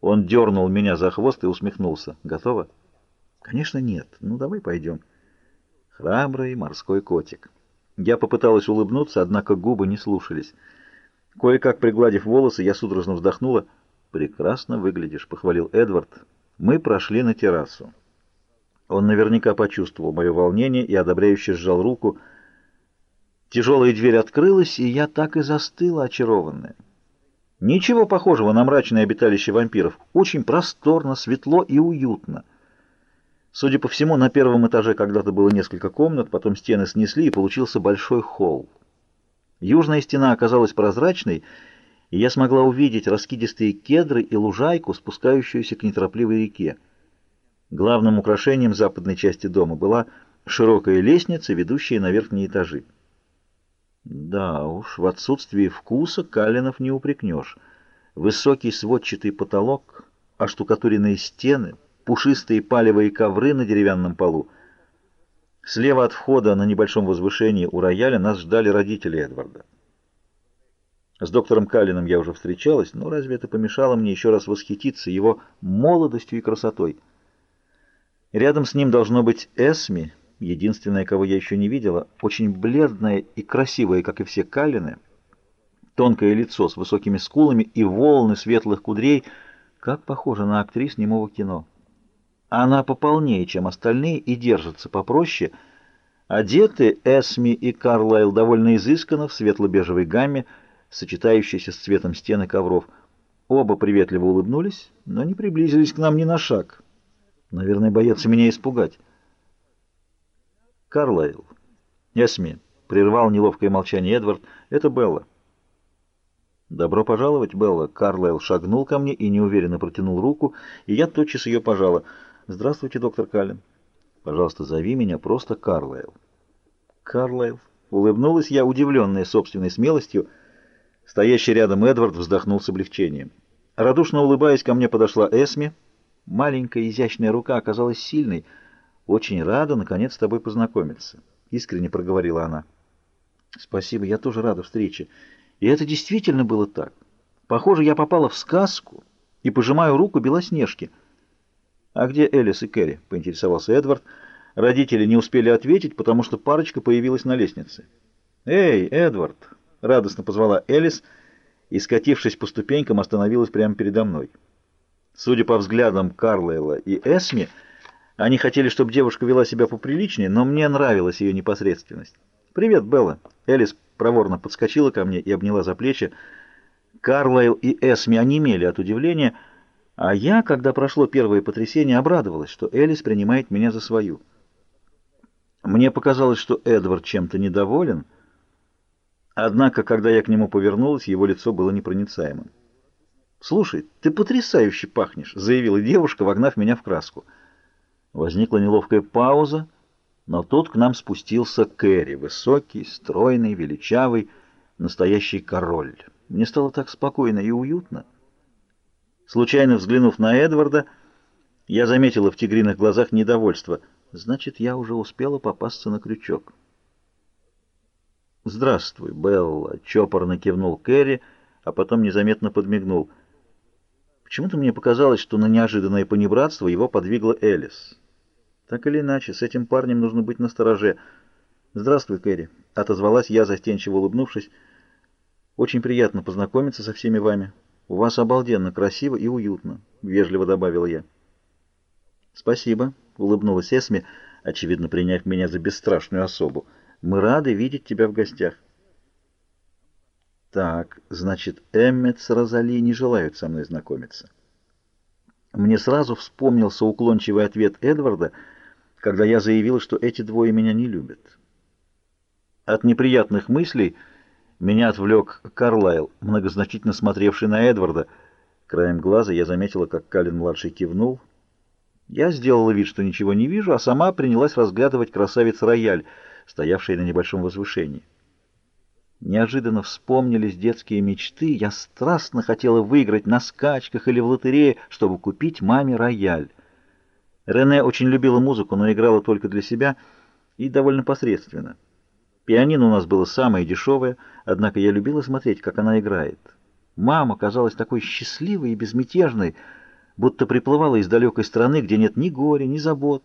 Он дернул меня за хвост и усмехнулся. Готово? Конечно, нет. Ну, давай пойдем. Храбрый морской котик. Я попыталась улыбнуться, однако губы не слушались. Кое-как пригладив волосы, я судорожно вздохнула. «Прекрасно выглядишь», — похвалил Эдвард. Мы прошли на террасу. Он наверняка почувствовал мое волнение и одобряюще сжал руку. Тяжелая дверь открылась, и я так и застыла, очарованная. Ничего похожего на мрачное обиталище вампиров. Очень просторно, светло и уютно. Судя по всему, на первом этаже когда-то было несколько комнат, потом стены снесли, и получился большой холл. Южная стена оказалась прозрачной, и я смогла увидеть раскидистые кедры и лужайку, спускающуюся к неторопливой реке. Главным украшением западной части дома была широкая лестница, ведущая на верхние этажи. Да уж, в отсутствии вкуса Калинов не упрекнешь. Высокий сводчатый потолок, оштукатуренные стены, пушистые палевые ковры на деревянном полу. Слева от входа на небольшом возвышении у рояля нас ждали родители Эдварда. С доктором Калином я уже встречалась, но разве это помешало мне еще раз восхититься его молодостью и красотой? Рядом с ним должно быть Эсми, единственная, кого я еще не видела, очень бледная и красивая, как и все Каллины, тонкое лицо с высокими скулами и волны светлых кудрей, как похоже на актрис немого кино. Она пополнее, чем остальные, и держится попроще. Одеты Эсми и Карлайл довольно изысканно в светло-бежевой гамме, сочетающейся с цветом стены ковров. Оба приветливо улыбнулись, но не приблизились к нам ни на шаг. Наверное, боятся меня испугать. Карлайл. Эсми. Прервал неловкое молчание Эдвард. Это Белла. «Добро пожаловать, Белла!» Карлайл шагнул ко мне и неуверенно протянул руку, и я тотчас ее пожала. «Здравствуйте, доктор Каллен. Пожалуйста, зови меня просто Карлайл». «Карлайл!» Улыбнулась я, удивленная собственной смелостью. Стоящий рядом Эдвард вздохнул с облегчением. Радушно улыбаясь, ко мне подошла Эсми, Маленькая изящная рука оказалась сильной. «Очень рада, наконец, с тобой познакомиться», — искренне проговорила она. «Спасибо, я тоже рада встрече. И это действительно было так. Похоже, я попала в сказку и пожимаю руку Белоснежки». «А где Элис и Кэрри?» — поинтересовался Эдвард. Родители не успели ответить, потому что парочка появилась на лестнице. «Эй, Эдвард!» — радостно позвала Элис и, скатившись по ступенькам, остановилась прямо передо мной. Судя по взглядам Карлайла и Эсми, они хотели, чтобы девушка вела себя поприличнее, но мне нравилась ее непосредственность. «Привет, Белла!» Элис проворно подскочила ко мне и обняла за плечи. Карлайл и Эсми онемели от удивления, а я, когда прошло первое потрясение, обрадовалась, что Элис принимает меня за свою. Мне показалось, что Эдвард чем-то недоволен, однако, когда я к нему повернулась, его лицо было непроницаемым. «Слушай, ты потрясающе пахнешь», — заявила девушка, вогнав меня в краску. Возникла неловкая пауза, но тут к нам спустился Кэрри, высокий, стройный, величавый, настоящий король. Мне стало так спокойно и уютно. Случайно взглянув на Эдварда, я заметила в тигриных глазах недовольство. Значит, я уже успела попасться на крючок. «Здравствуй, Белла», — чопорно кивнул Кэрри, а потом незаметно подмигнул — Почему-то мне показалось, что на неожиданное понебратство его подвигла Элис. Так или иначе, с этим парнем нужно быть настороже. «Здравствуй, Кэрри», — отозвалась я, застенчиво улыбнувшись. «Очень приятно познакомиться со всеми вами. У вас обалденно красиво и уютно», — вежливо добавила я. «Спасибо», — улыбнулась Эсми, очевидно приняв меня за бесстрашную особу. «Мы рады видеть тебя в гостях». Так, значит, Эммет с Розали не желают со мной знакомиться. Мне сразу вспомнился уклончивый ответ Эдварда, когда я заявил, что эти двое меня не любят. От неприятных мыслей меня отвлек Карлайл, многозначительно смотревший на Эдварда. Краем глаза я заметила, как Калин-младший кивнул. Я сделала вид, что ничего не вижу, а сама принялась разглядывать красавиц-рояль, стоявший на небольшом возвышении. Неожиданно вспомнились детские мечты. Я страстно хотела выиграть на скачках или в лотерее, чтобы купить маме рояль. Рене очень любила музыку, но играла только для себя и довольно посредственно. Пианино у нас было самое дешевое, однако я любила смотреть, как она играет. Мама казалась такой счастливой и безмятежной, будто приплывала из далекой страны, где нет ни горя, ни забот,